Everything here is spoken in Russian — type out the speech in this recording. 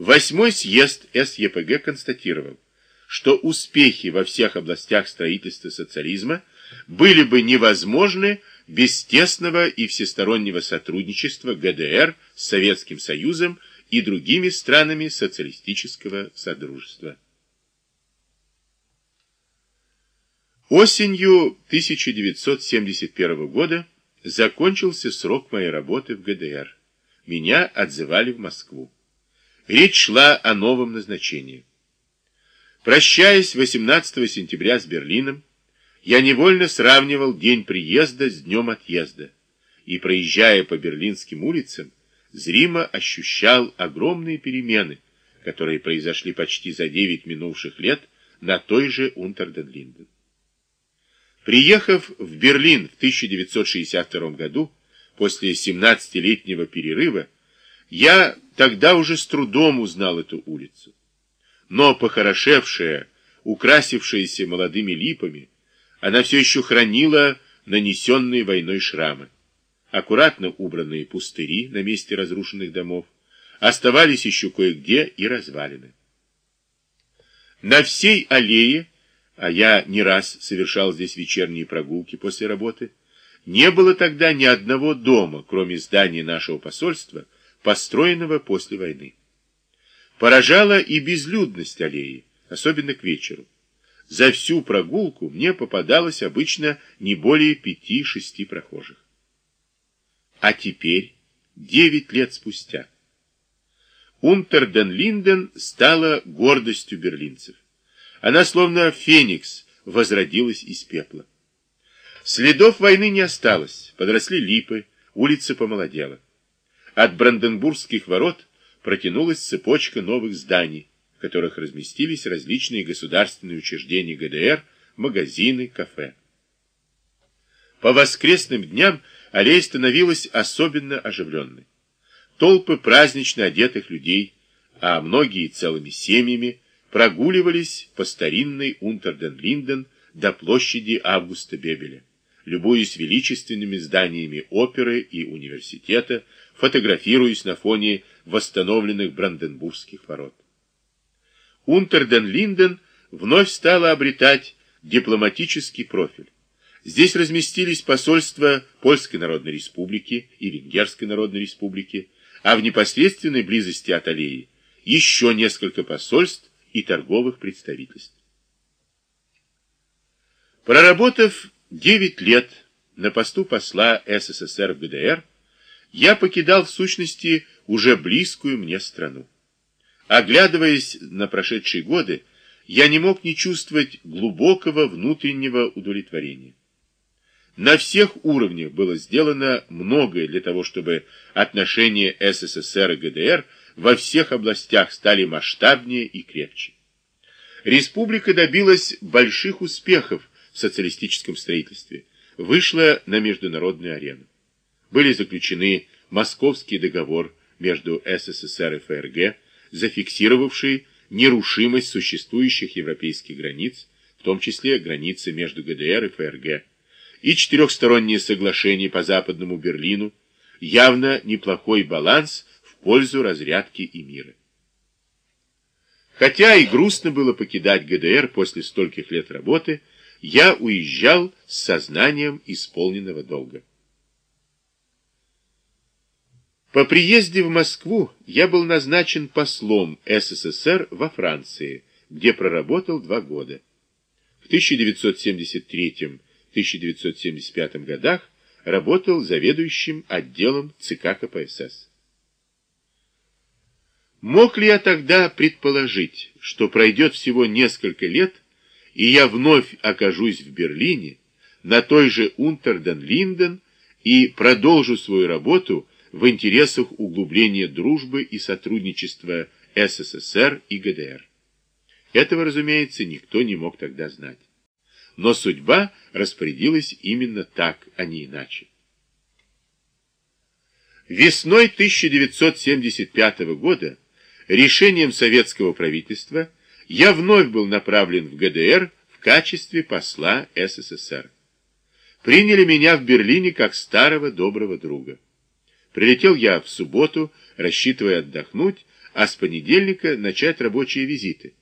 Восьмой съезд СЕПГ констатировал, что успехи во всех областях строительства социализма были бы невозможны без тесного и всестороннего сотрудничества ГДР с Советским Союзом и другими странами социалистического содружества. Осенью 1971 года закончился срок моей работы в ГДР. Меня отзывали в Москву. Речь шла о новом назначении. Прощаясь 18 сентября с Берлином, я невольно сравнивал день приезда с днем отъезда и, проезжая по берлинским улицам, зримо ощущал огромные перемены, которые произошли почти за 9 минувших лет на той же Унтерден-Линден. Приехав в Берлин в 1962 году, после 17-летнего перерыва, я тогда уже с трудом узнал эту улицу. Но похорошевшая, украсившаяся молодыми липами, она все еще хранила нанесенные войной шрамы. Аккуратно убранные пустыри на месте разрушенных домов оставались еще кое-где и развалины. На всей аллее, а я не раз совершал здесь вечерние прогулки после работы, не было тогда ни одного дома, кроме здания нашего посольства, построенного после войны. Поражала и безлюдность аллеи, особенно к вечеру. За всю прогулку мне попадалось обычно не более пяти-шести прохожих. А теперь, девять лет спустя, Унтерден-Линден стала гордостью берлинцев. Она, словно феникс, возродилась из пепла. Следов войны не осталось, подросли липы, улица помолодела. От Бранденбургских ворот протянулась цепочка новых зданий, в которых разместились различные государственные учреждения ГДР, магазины, кафе. По воскресным дням аллея становилась особенно оживленной. Толпы празднично одетых людей, а многие целыми семьями, прогуливались по старинной Унтерден-Линден до площади Августа Бебеля, любуясь величественными зданиями оперы и университета, фотографируясь на фоне восстановленных Бранденбургских ворот. Унтерден-Линден вновь стала обретать дипломатический профиль. Здесь разместились посольства Польской Народной Республики и Венгерской Народной Республики, а в непосредственной близости от аллеи еще несколько посольств и торговых представительств. Проработав 9 лет на посту посла СССР в ГДР, я покидал в сущности уже близкую мне страну. Оглядываясь на прошедшие годы, я не мог не чувствовать глубокого внутреннего удовлетворения. На всех уровнях было сделано многое для того, чтобы отношения СССР и ГДР во всех областях стали масштабнее и крепче. Республика добилась больших успехов в социалистическом строительстве, вышла на международную арену. Были заключены Московский договор между СССР и ФРГ, зафиксировавший нерушимость существующих европейских границ, в том числе границы между ГДР и ФРГ, и четырехсторонние соглашения по Западному Берлину, явно неплохой баланс в пользу разрядки и мира. Хотя и грустно было покидать ГДР после стольких лет работы, я уезжал с сознанием исполненного долга. По приезде в Москву я был назначен послом СССР во Франции, где проработал два года. В 1973-1975 годах работал заведующим отделом ЦК КПСС. Мог ли я тогда предположить, что пройдет всего несколько лет, и я вновь окажусь в Берлине, на той же Унтерден-Линден, и продолжу свою работу в интересах углубления дружбы и сотрудничества СССР и ГДР. Этого, разумеется, никто не мог тогда знать. Но судьба распорядилась именно так, а не иначе. Весной 1975 года решением советского правительства я вновь был направлен в ГДР в качестве посла СССР. Приняли меня в Берлине как старого доброго друга. Прилетел я в субботу, рассчитывая отдохнуть, а с понедельника начать рабочие визиты.